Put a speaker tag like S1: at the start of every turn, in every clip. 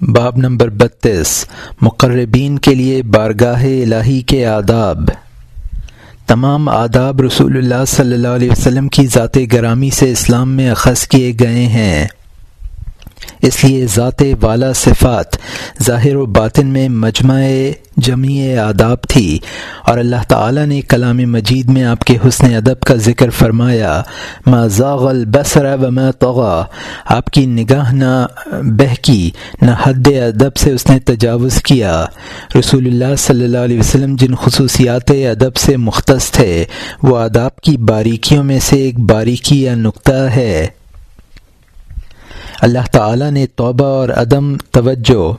S1: باب نمبر بتیس، مقربین کے لیے بارگاہ الہی کے آداب۔ تمام آداب رسول اللہ صلی اللہ علیہ وسلم کی ذات گرامی سے اسلام میں اخذ کیے گئے ہیں۔ اس لیے ذات والا صفات ظاہر و باطن میں مجمع جمی آداب تھی اور اللہ تعالی نے کلام مجید میں آپ کے حسن ادب کا ذکر فرمایا، ما زاغ البصر و طغا آپ کی نگاہ نہ بہکی، نہ حد ادب سے اس نے تجاوز کیا۔ رسول اللہ صلی اللہ علیہ وسلم جن خصوصیات ادب سے مختص تھے، وہ آداب کی باریکیوں میں سے ایک باریکی یا نقطہ ہے۔ اللہ تعالی نے توبہ اور عدم توجہ،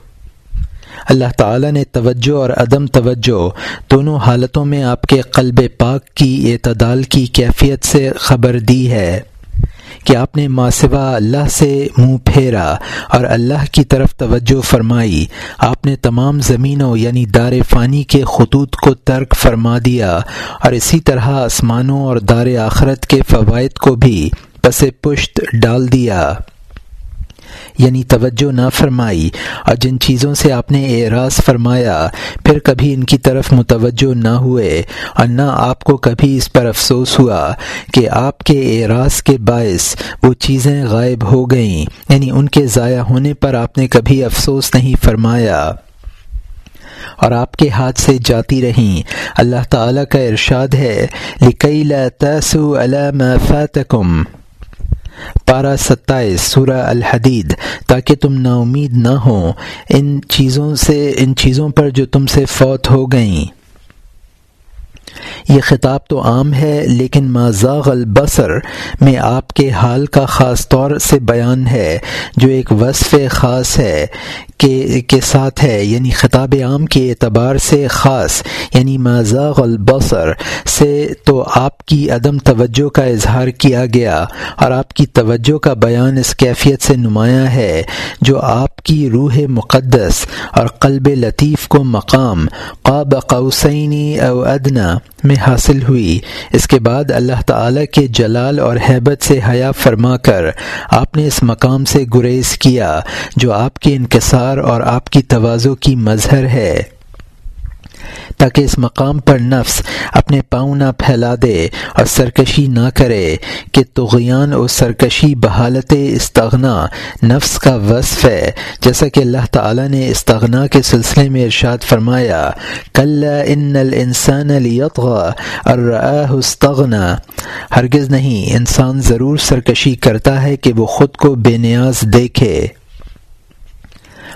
S1: اللہ تعالی نے توجہ اور عدم توجہ دونوں حالتوں میں آپ کے قلب پاک کی اعتدال کی کیفیت سے خبر دی ہے کہ آپ نے ماسوا اللہ سے منہ پھیرا اور اللہ کی طرف توجہ فرمائی۔ آپ نے تمام زمینوں یعنی دار فانی کے خطوط کو ترک فرما دیا اور اسی طرح آسمانوں اور دار آخرت کے فوائد کو بھی پس پشت ڈال دیا۔ یعنی توجہ نہ فرمائی۔ اور جن چیزوں سے آپ نے اعراض فرمایا، پھر کبھی ان کی طرف متوجہ نہ ہوئے۔ اور نہ آپ کو کبھی اس پر افسوس ہوا کہ آپ کے اعراض کے باعث وہ چیزیں غائب ہو گئیں۔ یعنی ان کے ضائع ہونے پر آپ نے کبھی افسوس نہیں فرمایا۔ اور آپ کے ہاتھ سے جاتی رہیں۔ اللہ تعالیٰ کا ارشاد ہے لکئی لا تاسو علام فاتکم پارہ ستائیس، سورہ الحدید، تاکہ تم نا امید نہ ہو ان چیزوں سے، ان چیزوں پر جو تم سے فوت ہو گئیں۔ یہ خطاب تو عام ہے، لیکن ماضاغ البصر میں آپ کے حال کا خاص طور سے بیان ہے، جو ایک وصف خاص ہے کے کے ساتھ ہے یعنی خطاب عام کے اعتبار سے خاص یعنی ماضاغ البصر سے تو آپ کی عدم توجہ کا اظہار کیا گیا اور آپ کی توجہ کا بیان اس کیفیت سے نمایاں ہے، جو آپ کی روح مقدس اور قلب لطیف کو مقام، قاب قوسینی او ادنا میں حاصل ہوئی۔ اس کے بعد اللہ تعالی کے جلال اور حیبت سے حیا فرما کر آپ نے اس مقام سے گریز کیا جو آپ کے انکسار اور آپ کی توازو کی مظہر ہے۔ تاکہ اس مقام پر نفس اپنے پاؤں نہ پھیلا دے اور سرکشی نہ کرے کہ تغیان و سرکشی بحالت استغنا نفس کا وصف ہے۔ جیسا کہ اللہ تعالیٰ نے استغنا کے سلسلے میں ارشاد فرمایا کل ان الانسان لیطغى استغنا۔ ہرگز نہیں، انسان ضرور سرکشی کرتا ہے کہ وہ خود کو بے نیاز دیکھے۔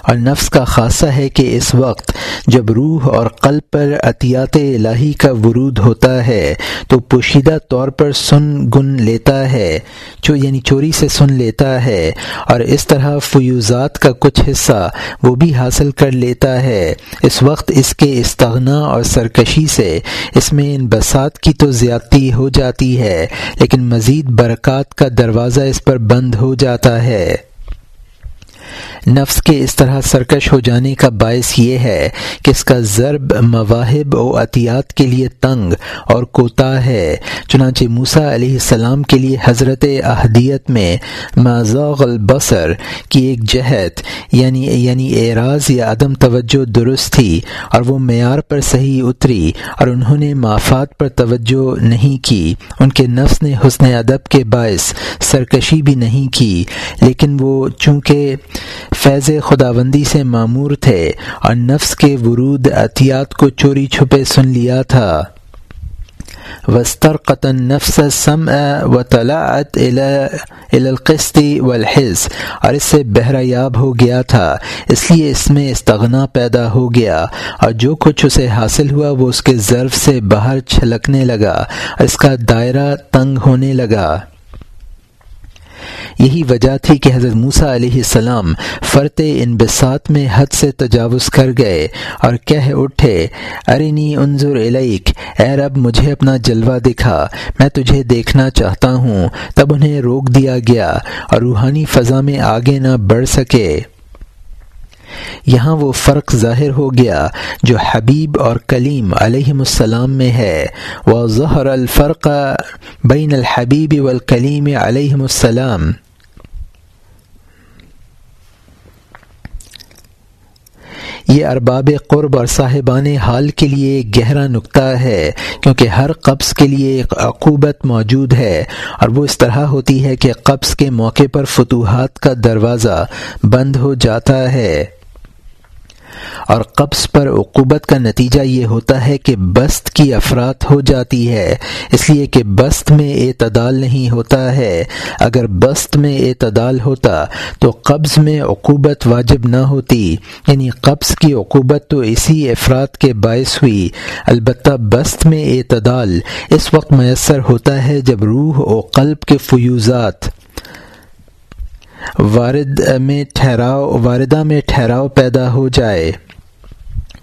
S1: اور نفس کا خاصہ ہے کہ اس وقت جب روح اور قلب پر عطیات الہی کا ورود ہوتا ہے، تو پوشیدہ طور پر سن گن لیتا ہے جو یعنی چوری سے سن لیتا ہے، اور اس طرح فیوزات کا کچھ حصہ وہ بھی حاصل کر لیتا ہے۔ اس وقت اس کے استغنا اور سرکشی سے اس میں ان بسات کی تو زیادتی ہو جاتی ہے، لیکن مزید برکات کا دروازہ اس پر بند ہو جاتا ہے۔ نفس کے اس طرح سرکش ہو جانے کا باعث یہ ہے کہ اس کا ضرب مواہب و عطیات کے لیے تنگ اور کوتا ہے۔ چنانچہ موسا علیہ السلام کے لیے حضرت احدیت میں ماضاغ البصر کی ایک جہت یعنی یعنی اعراض یا عدم توجہ درست تھی اور وہ معیار پر صحیح اتری اور انہوں نے مافات پر توجہ نہیں کی۔ ان کے نفس نے حسن ادب کے باعث سرکشی بھی نہیں کی، لیکن وہ چونکہ فیض خداوندی سے معمور تھے اور نفس کے ورود عطیات کو چوری چھپے سن لیا تھا۔ وسطر قطن نفس سم و طلاعت القسطی والحز۔ اور اس سے بہرہ یاب ہو گیا تھا۔ اس لیے اس میں استغنا پیدا ہو گیا۔ اور جو کچھ اسے حاصل ہوا وہ اس کے ضرف سے باہر چھلکنے لگا۔ اور اس کا دائرہ تنگ ہونے لگا۔ یہی وجہ تھی کہ حضرت موسیٰ علیہ السلام فرت انبساط میں حد سے تجاوز کر گئے اور کہہ اٹھے، ارنی انظر علیک اے رب مجھے اپنا جلوہ دکھا، میں تجھے دیکھنا چاہتا ہوں، تب انہیں روک دیا گیا اور روحانی فضا میں آگے نہ بڑھ سکے۔ یہاں وہ فرق ظاہر ہو گیا جو حبیب اور کلیم علیہ السلام میں ہے. وہ ظہر الفرق بین الحبیب والکلیم علیہ السلام. یہ ارباب قرب اور صاحبان حال کے لیے ایک گہرا نقطہ ہے کیونکہ ہر قبض کے لیے ایک عقوبت موجود ہے اور وہ اس طرح ہوتی ہے کہ قبض کے موقع پر فتوحات کا دروازہ بند ہو جاتا ہے. اور قبض پر عقوبت کا نتیجہ یہ ہوتا ہے کہ بست کی افراد ہو جاتی ہے۔ اس لیے کہ بست میں اعتدال نہیں ہوتا ہے۔ اگر بست میں اعتدال ہوتا تو قبض میں عقوبت واجب نہ ہوتی۔ یعنی قبض کی عقوبت تو اسی افراد کے باعث ہوئی۔ البتہ بست میں اعتدال اس وقت میسر ہوتا ہے جب روح و قلب کے فیوزات وارد میں ٹھہراؤ واردہ میں ٹھہراؤ پیدا ہو جائے۔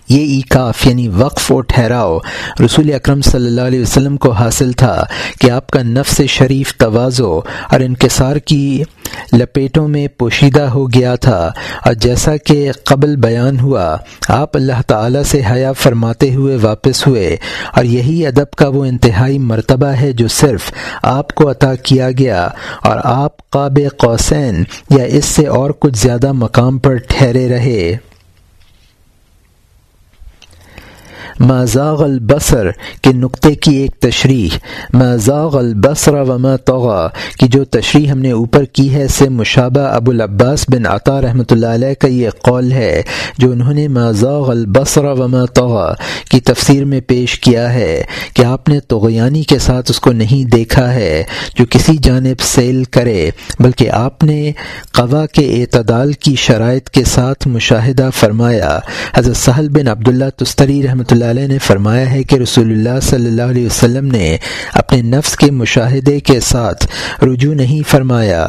S1: یہ ایکاف یعنی وقف و ٹھہراؤ رسول اکرم صلی اللہ علیہ وسلم کو حاصل تھا کہ آپ کا نفس شریف توازو اور انکسار کی لپیٹوں میں پوشیدہ ہو گیا تھا۔ اور جیسا کہ قبل بیان ہوا، آپ اللہ تعالی سے حیا فرماتے ہوئے واپس ہوئے۔ اور یہی ادب کا وہ انتہائی مرتبہ ہے جو صرف آپ کو عطا کیا گیا۔ اور آپ قاب قوسین یا اس سے اور کچھ زیادہ مقام پر ٹھہرے رہے۔ ماضاغ البصر کے نقطے کی ایک تشریح ماضاغ البصر وما طغا کی جو تشریح ہم نے اوپر کی ہے سے مشابہ ابو العباس بن عطا رحمۃ اللہ علیہ کا یہ قول ہے، جو انہوں نے ماضاغ البصر وما طغا کی تفسیر میں پیش کیا ہے، کہ آپ نے تغیانی کے ساتھ اس کو نہیں دیکھا ہے، جو کسی جانب سیل کرے، بلکہ آپ نے قوا کے اعتدال کی شرائط کے ساتھ مشاہدہ فرمایا۔ حضرت سہل بن عبداللہ تستری رحمۃ اللہ علیہ نے فرمایا ہے کہ رسول اللہ صلی اللہ علیہ وسلم نے اپنے نفس کے مشاہدے کے ساتھ رجوع نہیں فرمایا،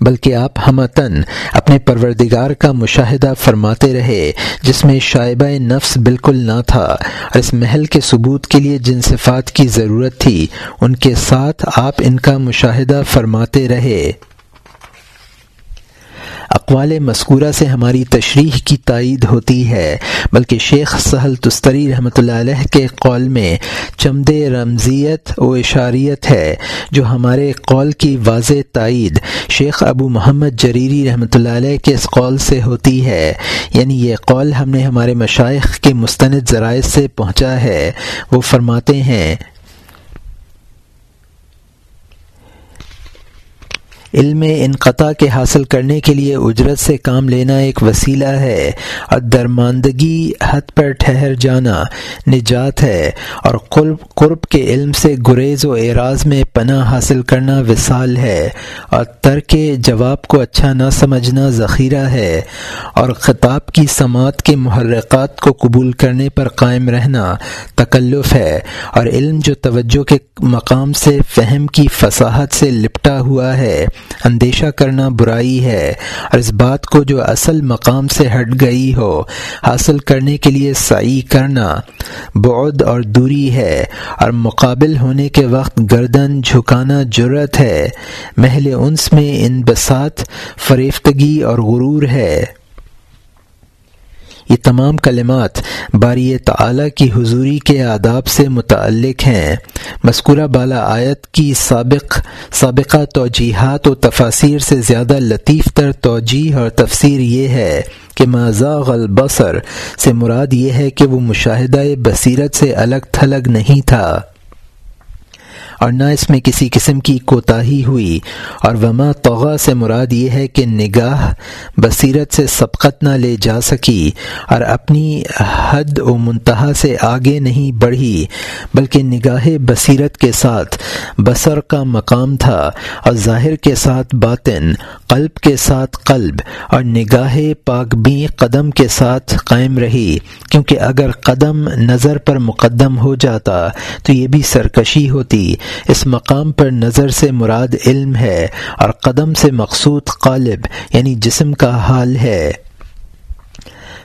S1: بلکہ آپ ہمتن اپنے پروردگار کا مشاہدہ فرماتے رہے، جس میں شائبہ نفس بالکل نہ تھا اور اس محل کے ثبوت کے لیے جن صفات کی ضرورت تھی، ان کے ساتھ آپ ان کا مشاہدہ فرماتے رہے۔ اقوال مذکورہ سے ہماری تشریح کی تائید ہوتی ہے، بلکہ شیخ سہل تستری رحمۃ اللہ علیہ کے قول میں چمد رمضیت و اشاریت ہے، جو ہمارے قول کی واضح تائید شیخ ابو محمد جریری رحمۃ اللہ علیہ کے اس قول سے ہوتی ہے۔ یعنی یہ قول ہم نے ہمارے مشائق کے مستند ذرائع سے پہنچا ہے۔ وہ فرماتے ہیں علم انقطاع کے حاصل کرنے کے لیے اجرت سے کام لینا ایک وسیلہ ہے۔ اور درماندگی حد پر ٹھہر جانا نجات ہے اور قرب قرب کے علم سے گریز و اعراض میں پناہ حاصل کرنا وصال ہے۔ اور ترک جواب کو اچھا نہ سمجھنا ذخیرہ ہے۔ اور خطاب کی سماعت کے محرکات کو قبول کرنے پر قائم رہنا تکلف ہے۔ اور علم جو توجہ کے مقام سے، فہم کی فصاحت سے لپٹا ہوا ہے۔ اندیشہ کرنا برائی ہے اور اس بات کو جو اصل مقام سے ہٹ گئی ہو، حاصل کرنے کے لیے سعی کرنا بعد اور دوری ہے اور مقابل ہونے کے وقت گردن جھکانا جرت ہے۔ محل انس میں ان بسات فریفتگی اور غرور ہے۔ یہ تمام کلمات باری تعالی کی حضوری کے آداب سے متعلق ہیں۔ مذکورہ بالا آیت کی سابق، سابقہ توجیحات و تفاصیر سے زیادہ لطیف تر توجیح اور تفسیر یہ ہے کہ مذاغ البصر سے مراد یہ ہے کہ وہ مشاہدہ بصیرت سے الگ تھلگ نہیں تھا۔ اور نہ اس میں کسی قسم کی کوتاہی ہوئی۔ اور وما توغا سے مراد یہ ہے کہ نگاہ بصیرت سے سبقت نہ لے جا سکی اور اپنی حد و منتہا سے آگے نہیں بڑھی، بلکہ نگاہ بصیرت کے ساتھ بصر کا مقام تھا اور ظاہر کے ساتھ باطن، قلب کے ساتھ قلب اور نگاہ پاک بھی قدم کے ساتھ قائم رہی۔ کیونکہ اگر قدم نظر پر مقدم ہو جاتا تو یہ بھی سرکشی ہوتی۔ اس مقام پر نظر سے مراد علم ہے اور قدم سے مقصود قالب یعنی جسم کا حال ہے۔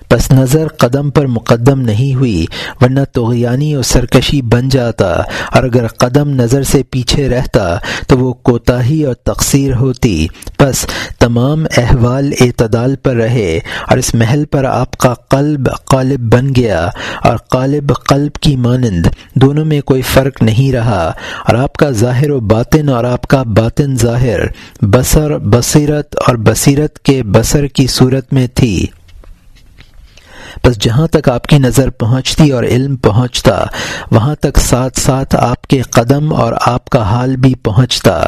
S1: پس نظر قدم پر مقدم نہیں ہوئی، ورنہ توغیانی اور سرکشی بن جاتا اور اگر قدم نظر سے پیچھے رہتا تو وہ کوتاہی اور تقصیر ہوتی۔ پس تمام احوال اعتدال پر رہے اور اس محل پر آپ کا قلب قالب بن گیا اور قالب قلب کی مانند دونوں میں کوئی فرق نہیں رہا اور آپ کا ظاہر و باطن اور آپ کا باطن ظاہر بصر، بصیرت اور بصیرت کے بصر کی صورت میں تھی۔ بس جہاں تک آپ کی نظر پہنچتی اور علم پہنچتا، وہاں تک ساتھ ساتھ آپ کے قدم اور آپ کا حال بھی پہنچتا۔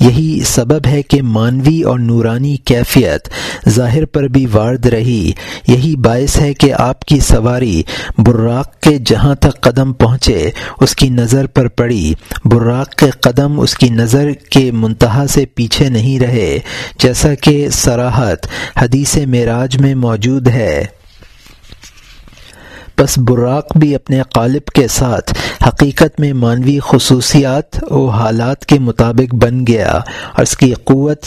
S1: یہی سبب ہے کہ مانوی اور نورانی کیفیت ظاہر پر بھی وارد رہی۔ یہی باعث ہے کہ آپ کی سواری براق کے جہاں تک قدم پہنچے، اس کی نظر پر پڑی۔ براق کے قدم اس کی نظر کے منتہا سے پیچھے نہیں رہے، جیسا کہ سراحت حدیث معراج میں موجود ہے۔ پس براق بھی اپنے قالب کے ساتھ حقیقت میں مانوی خصوصیات و حالات کے مطابق بن گیا اور اس کی قوت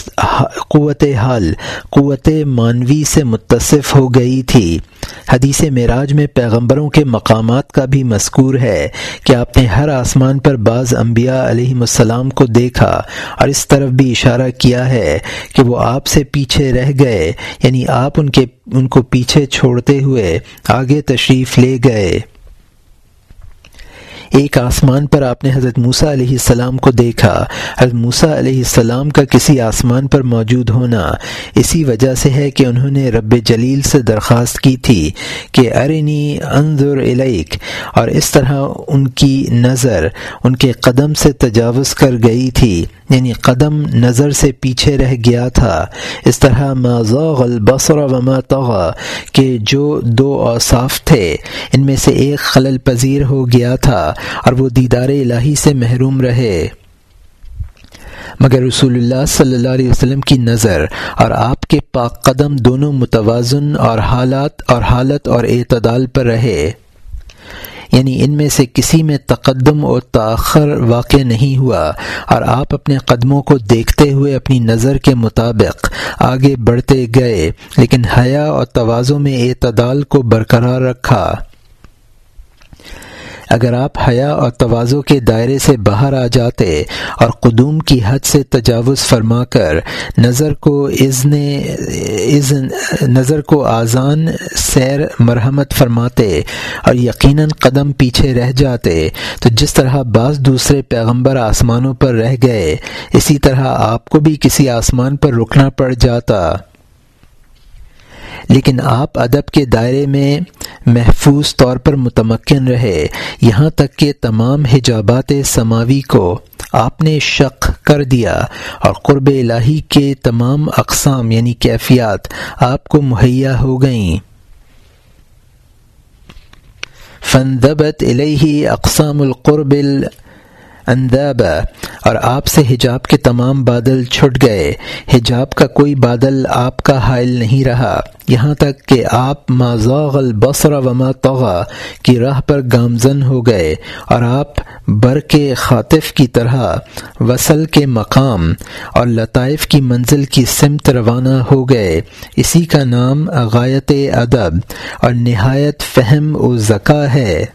S1: قوت حال، قوت مانوی سے متصف ہو گئی تھی۔ حدیث معراج میں پیغمبروں کے مقامات کا بھی مذکور ہے کہ آپ نے ہر آسمان پر بعض انبیاء علیہ السلام کو دیکھا اور اس طرف بھی اشارہ کیا ہے کہ وہ آپ سے پیچھے رہ گئے یعنی آپ ان کے، ان کو پیچھے چھوڑتے ہوئے آگے تشریف لے گئے۔ ایک آسمان پر آپ نے حضرت موسیٰ علیہ السلام کو دیکھا۔ حضرت موسیٰ علیہ السلام کا کسی آسمان پر موجود ہونا اسی وجہ سے ہے کہ انہوں نے رب جلیل سے درخواست کی تھی کہ ارنی انظر الیک، اور اس طرح ان کی نظر، ان کے قدم سے تجاوز کر گئی تھی۔ یعنی قدم نظر سے پیچھے رہ گیا تھا۔ اس طرح ما ذوغ البصر وما طغى، کہ جو دو اوصاف تھے، ان میں سے ایک خلل پذیر ہو گیا تھا اور وہ دیدار الہی سے محروم رہے۔ مگر رسول اللہ صلی اللہ علیہ وسلم کی نظر اور آپ کے پاک قدم دونوں متوازن اور حالات اور حالت اور اعتدال پر رہے۔ یعنی ان میں سے کسی میں تقدم اور تاخر واقع نہیں ہوا اور آپ اپنے قدموں کو دیکھتے ہوئے اپنی نظر کے مطابق آگے بڑھتے گئے، لیکن حیا اور توازوں میں اعتدال کو برقرار رکھا۔ اگر آپ حیا اور توازو کے دائرے سے باہر آ جاتے اور قدوم کی حد سے تجاوز فرما کر نظر کو اذن اذن، نظر کو آزان سیر، مرحمت فرماتے اور یقیناً قدم پیچھے رہ جاتے، تو جس طرح بعض دوسرے پیغمبر آسمانوں پر رہ گئے، اسی طرح آپ کو بھی کسی آسمان پر رکنا پڑ جاتا۔ لیکن آپ ادب کے دائرے میں محفوظ طور پر متمکن رہے، یہاں تک کہ تمام حجابات سماوی کو آپ نے شق کر دیا اور قرب الہی کے تمام اقسام یعنی کیفیات آپ کو مہیا ہو گئیں۔ فندبت الیہ اقسام القرب انداب اور آپ سے حجاب کے تمام بادل چھٹ گئے۔ حجاب کا کوئی بادل آپ کا حائل نہیں رہا۔ یہاں تک کہ آپ ماضاغ البصر وما طغا کی راہ پر گامزن ہو گئے، اور آپ بر کے خاطف کی طرح وصل کے مقام اور لطائف کی منزل کی سمت روانہ ہو گئے۔ اسی کا نام غایت ادب، اور نہایت فہم و ذکا ہے۔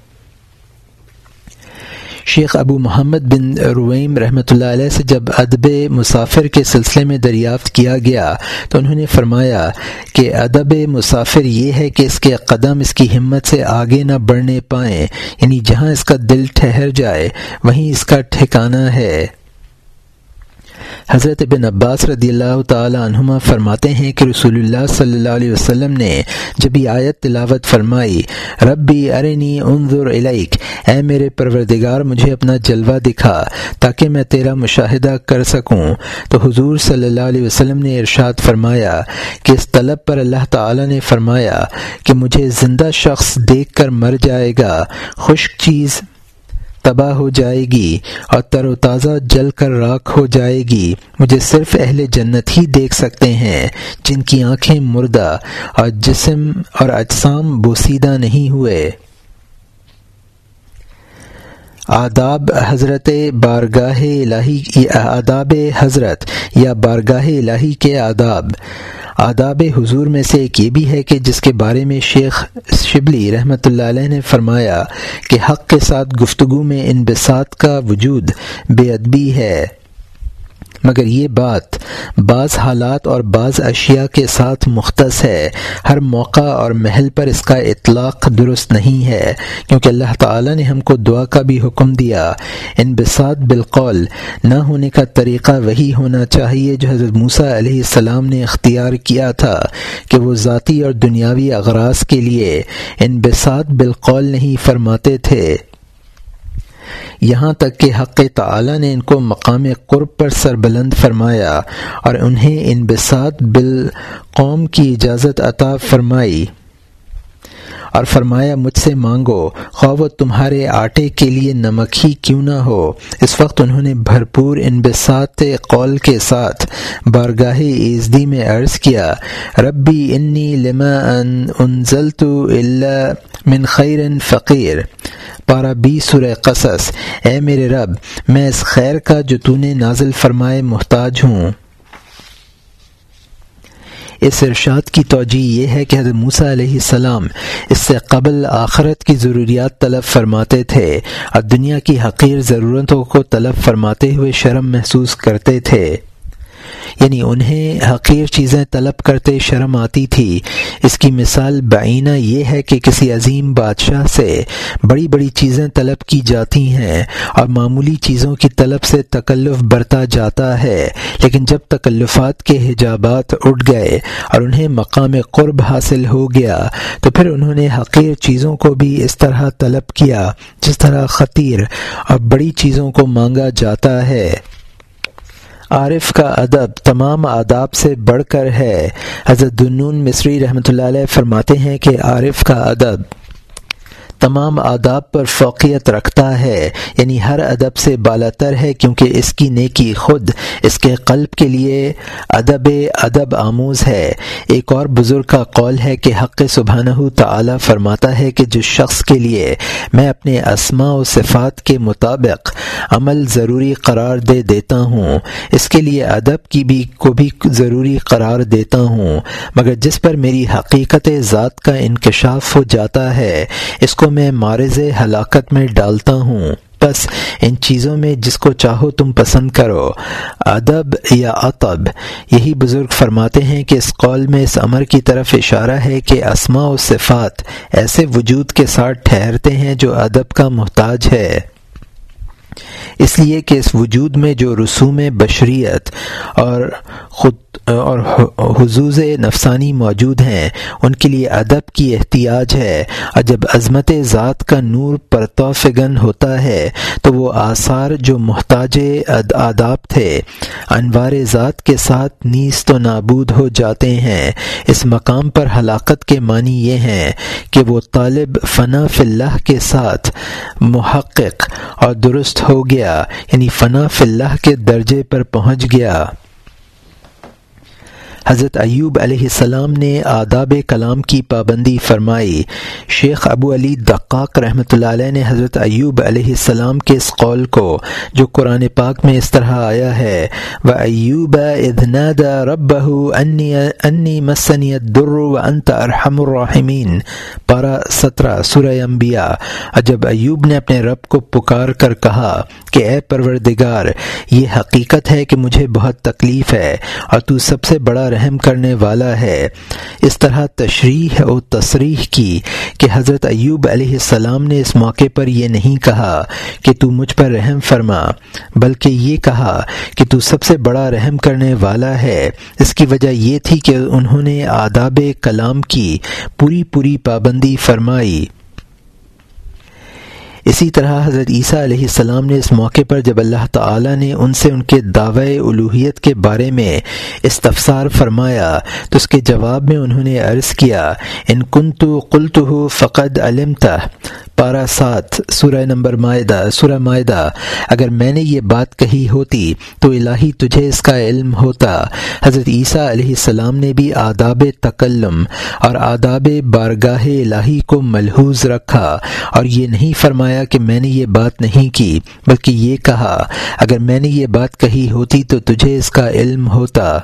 S1: شیخ ابو محمد بن رویم رحمۃ اللہ علیہ سے جب ادب مسافر کے سلسلے میں دریافت کیا گیا تو انہوں نے فرمایا کہ ادب مسافر یہ ہے کہ اس کے قدم اس کی ہمت سے آگے نہ بڑھنے پائیں یعنی جہاں اس کا دل ٹھہر جائے، وہیں اس کا ٹھکانہ ہے۔ حضرت بن عباس رضی اللہ تعالی عنہما فرماتے ہیں کہ رسول اللہ صلی اللہ علیہ وسلم نے جب یہ آیت تلاوت فرمائی، ربی ارنی انظر الیک، اے میرے پروردگار، مجھے اپنا جلوہ دکھا تاکہ میں تیرا مشاہدہ کر سکوں۔ تو حضور صلی اللہ علیہ وسلم نے ارشاد فرمایا کہ اس طلب پر اللہ تعالی نے فرمایا کہ مجھے زندہ شخص دیکھ کر مر جائے گا۔ خشک چیز تباہ ہو جائے گی اور تر و تازہ جل کر راکھ ہو جائے گی مجھے صرف اہل جنت ہی دیکھ سکتے ہیں، جن کی آنکھیں مردہ اور جسم اور اجسام بوسیدہ نہیں ہوئے۔ آداب حضرت بارگاہ الہی آداب حضرت یا بارگاہ الہی کے آداب۔ آداب حضور میں سے ایک یہ بھی ہے کہ جس کے بارے میں شیخ شبلی رحمۃ اللہ علیہ نے فرمایا کہ حق کے ساتھ گفتگو میں انبساط کا وجود بے ادبی ہے۔ مگر یہ بات بعض حالات اور بعض اشیاء کے ساتھ مختص ہے۔ ہر موقع اور محل پر اس کا اطلاق درست نہیں ہے، کیونکہ اللہ تعالیٰ نے ہم کو دعا کا بھی حکم دیا۔ ان بسات بالقول، نہ ہونے کا طریقہ وہی ہونا چاہیے جو حضرت موسیٰ علیہ السلام نے اختیار کیا تھا کہ وہ ذاتی اور دنیاوی اغراض کے لیے ان بسات بالقول نہیں فرماتے تھے۔ یہاں تک کہ حق تعالی نے ان کو مقام قرب پر سربلند فرمایا اور انہیں ان بسات بالقوم کی اجازت عطا فرمائی اور فرمایا، مجھ سے مانگو، خواہ تمہارے آٹے کے لیے نمک ہی کیوں نہ ہو۔ اس وقت انہوں نے بھرپور ان بسات قول کے ساتھ بارگاہ ایزدی میں عرض کیا، ربی انی لما ان انزلت الا من خیر فقیر۔ پارا بی سر قصص۔ اے میرے رب، میں اس خیر کا جو تو نے نازل فرمائے محتاج ہوں۔ اس ارشاد کی توجہ یہ ہے کہ حضرت موسیٰ علیہ السلام اس سے قبل آخرت کی ضروریات طلب فرماتے تھے۔ اور دنیا کی حقیر ضرورتوں کو طلب فرماتے ہوئے شرم محسوس کرتے تھے۔ یعنی انہیں حقیر چیزیں طلب کرتے شرم آتی تھی۔ اس کی مثال بعینہ یہ ہے کہ کسی عظیم بادشاہ سے بڑی بڑی چیزیں طلب کی جاتی ہیں اور معمولی چیزوں کی طلب سے تکلف برتا جاتا ہے، لیکن جب تکلفات کے حجابات اٹھ گئے اور انہیں مقام قرب حاصل ہو گیا، تو پھر انہوں نے حقیر چیزوں کو بھی اس طرح طلب کیا، جس طرح خطیر اور بڑی چیزوں کو مانگا جاتا ہے۔ عارف کا ادب تمام آداب سے بڑھ کر ہے۔ حضرت دنون مصری رحمۃ اللہ علیہ فرماتے ہیں کہ عارف کا ادب تمام آداب پر فوقیت رکھتا ہے یعنی ہر ادب سے بالا تر ہے، کیونکہ اس کی نیکی خود، اس کے قلب کے لیے ادب ادب آموز ہے۔ ایک اور بزرگ کا قول ہے کہ حق سبحانہ تعالی فرماتا ہے کہ جس شخص کے لیے میں اپنے اسماء و صفات کے مطابق عمل ضروری قرار دے دیتا ہوں، اس کے لیے ادب کی بھی کو بھی ضروری قرار دیتا ہوں، مگر جس پر میری حقیقت ذات کا انکشاف ہو جاتا ہے، اس کو میں مارز ہلاکت میں ڈالتا ہوں۔ بس ان چیزوں میں جس کو چاہو تم پسند کرو۔ ادب یا اطب۔ یہی بزرگ فرماتے ہیں کہ اس قول میں اس امر کی طرف اشارہ ہے کہ اسماء و صفات ایسے وجود کے ساتھ ٹھہرتے ہیں جو ادب کا محتاج ہے۔ اس لیے کہ اس وجود میں جو رسوم بشریت اور خود اور حضوظ نفسانی موجود ہیں، ان کے لیے ادب کی احتیاج ہے۔ اور جب عظمت ذات کا نور پرتوفگن ہوتا ہے، تو وہ آثار جو محتاج آداب تھے، انوار ذات کے ساتھ نیز تو نابود ہو جاتے ہیں۔ اس مقام پر ہلاکت کے معنی یہ ہیں کہ وہ طالب فنا فی اللہ کے ساتھ محقق اور درست ہو گیا یعنی فنا فی اللہ کے درجے پر پہنچ گیا۔ حضرت ایوب علیہ السلام نے آداب کلام کی پابندی فرمائی۔ شیخ ابو علی دقاق رحمۃ اللہ علیہ نے حضرت ایوب علیہ السلام کے اس قول کو، جو قرآن پاک میں اس طرح آیا ہے، و ایوب ادناد رب انی مسنی در و انت ارحم الرحمین پارا سترہ، سورہ انبیاء۔ جب ایوب نے اپنے رب کو پکار کر کہا کہ، اے پروردگار، یہ حقیقت ہے کہ مجھے بہت تکلیف ہے اور تو سب سے بڑا رحم کرنے والا ہے۔ اس طرح تشریح و تصریح کی کہ حضرت ایوب علیہ السلام نے اس موقع پر یہ نہیں کہا کہ تو مجھ پر رحم فرما، بلکہ یہ کہا کہ تو سب سے بڑا رحم کرنے والا ہے۔ اس کی وجہ یہ تھی کہ انہوں نے آداب کلام کی پوری پوری پابندی فرمائی۔ اسی طرح حضرت عیسیٰ علیہ السلام نے اس موقع پر جب اللہ تعالی نے ان سے ان کے دعوی الوحیت کے بارے میں استفسار فرمایا تو اس کے جواب میں انہوں نے عرض کیا، ان کن تو قلت ہو فقد علمتا پارا سات، سورہ نمبر معدہ سورہ معدہ اگر میں نے یہ بات کہی ہوتی تو الہی تجھے اس کا علم ہوتا۔ حضرت عیسیٰ علیہ السلام نے بھی آداب تکلم اور آداب بارگاہ الہی کو ملحوظ رکھا اور یہ نہیں فرمایا کہ میں نے یہ بات نہیں کی، بلکہ یہ کہا، اگر میں نے یہ بات کہی ہوتی تو تجھے اس کا علم ہوتا۔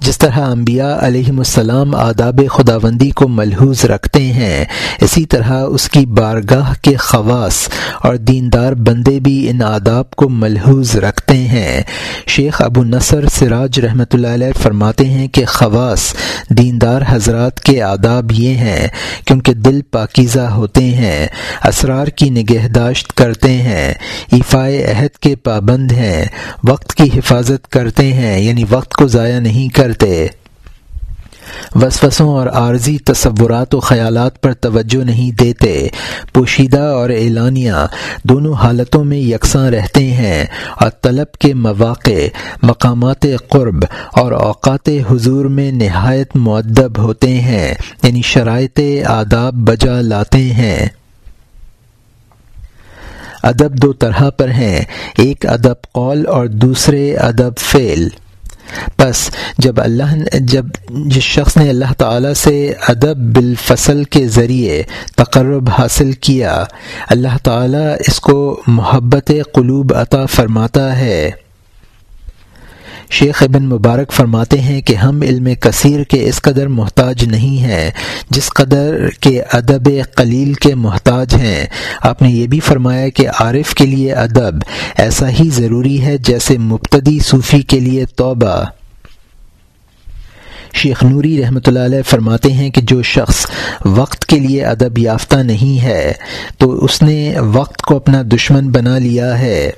S1: جس طرح انبیاء علیہ السلام آداب خداوندی کو ملحوظ رکھتے ہیں، اسی طرح اس کی بارگاہ کے خواص اور دیندار بندے بھی ان آداب کو ملحوظ رکھتے ہیں۔ شیخ ابو نصر سراج رحمۃ اللہ علیہ فرماتے ہیں کہ خواص دیندار حضرات کے آداب یہ ہیں، کیونکہ دل پاکیزہ ہوتے ہیں، اسرار کی نگہداشت کرتے ہیں، ایفائے عہد کے پابند ہیں، وقت کی حفاظت کرتے ہیں یعنی وقت کو ضائع نہیں کرتے وسوسوں اور عارضی تصورات و خیالات پر توجہ نہیں دیتے۔ پوشیدہ اور اعلانیہ دونوں حالتوں میں یکساں رہتے ہیں۔ اور طلب کے مواقع، مقامات قرب اور اوقات حضور میں نہایت معدب ہوتے ہیں۔ یعنی شرائط آداب بجا لاتے ہیں۔ ادب دو طرح پر ہیں۔ ایک ادب قول اور دوسرے ادب فعل۔ بس جب اللہ جب جس شخص نے اللہ تعالیٰ سے ادب بالفصل کے ذریعے تقرب حاصل کیا، اللہ تعالیٰ اس کو محبت قلوب عطا فرماتا ہے۔ شیخ ابن مبارک فرماتے ہیں کہ ہم علم کثیر کے اس قدر محتاج نہیں ہیں، جس قدر کے ادب قلیل کے محتاج ہیں۔ آپ نے یہ بھی فرمایا کہ عارف کے لیے ادب ایسا ہی ضروری ہے جیسے مبتدی صوفی کے لیے توبہ۔ شیخ نوری رحمۃ اللہ علیہ فرماتے ہیں کہ جو شخص وقت کے لیے ادب یافتہ نہیں ہے، تو اس نے وقت کو اپنا دشمن بنا لیا ہے۔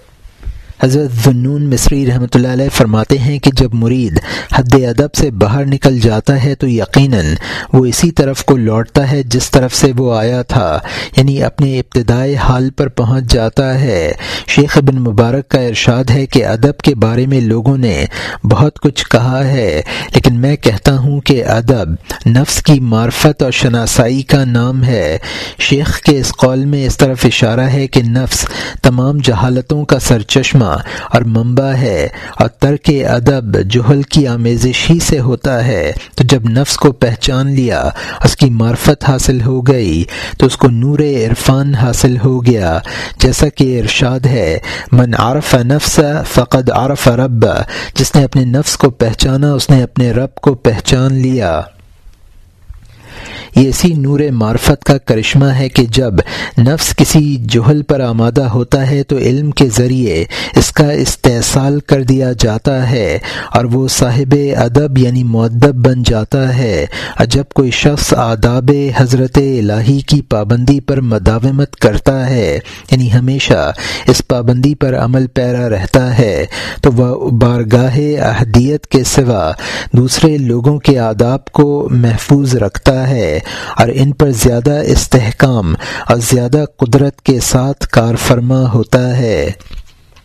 S1: حضرت ذنون مصری رحمۃ اللہ علیہ فرماتے ہیں کہ جب مرید حد ادب سے باہر نکل جاتا ہے تو یقیناً وہ اسی طرف کو لوٹتا ہے جس طرف سے وہ آیا تھا یعنی اپنے ابتدائی حال پر پہنچ جاتا ہے۔ شیخ بن مبارک کا ارشاد ہے کہ ادب کے بارے میں لوگوں نے بہت کچھ کہا ہے، لیکن میں کہتا ہوں کہ ادب نفس کی معرفت اور شناسائی کا نام ہے۔ شیخ کے اس قول میں اس طرف اشارہ ہے کہ نفس تمام جہالتوں کا سرچشمہ اور منبع ہے اور ترک ادب جہل کی آمیزش ہی سے ہوتا ہے، تو جب نفس کو پہچان لیا، اس کی معرفت حاصل ہو گئی، تو اس کو نور عرفان حاصل ہو گیا۔ جیسا کہ ارشاد ہے، من عرف نفس فقد عرف رب جس نے اپنے نفس کو پہچانا، اس نے اپنے رب کو پہچان لیا۔ یہ اسی نور معرفت کا کرشمہ ہے کہ جب نفس کسی جہل پر آمادہ ہوتا ہے تو علم کے ذریعے اس کا استحصال کر دیا جاتا ہے اور وہ صاحب ادب یعنی معدب بن جاتا ہے۔ اور جب کوئی شخص آداب حضرت الہی کی پابندی پر مداومت کرتا ہے یعنی ہمیشہ اس پابندی پر عمل پیرا رہتا ہے، تو وہ بارگاہ احدیت کے سوا دوسرے لوگوں کے آداب کو محفوظ رکھتا ہے۔ اور ان پر زیادہ استحکام اور زیادہ قدرت کے ساتھ کار فرما ہوتا ہے۔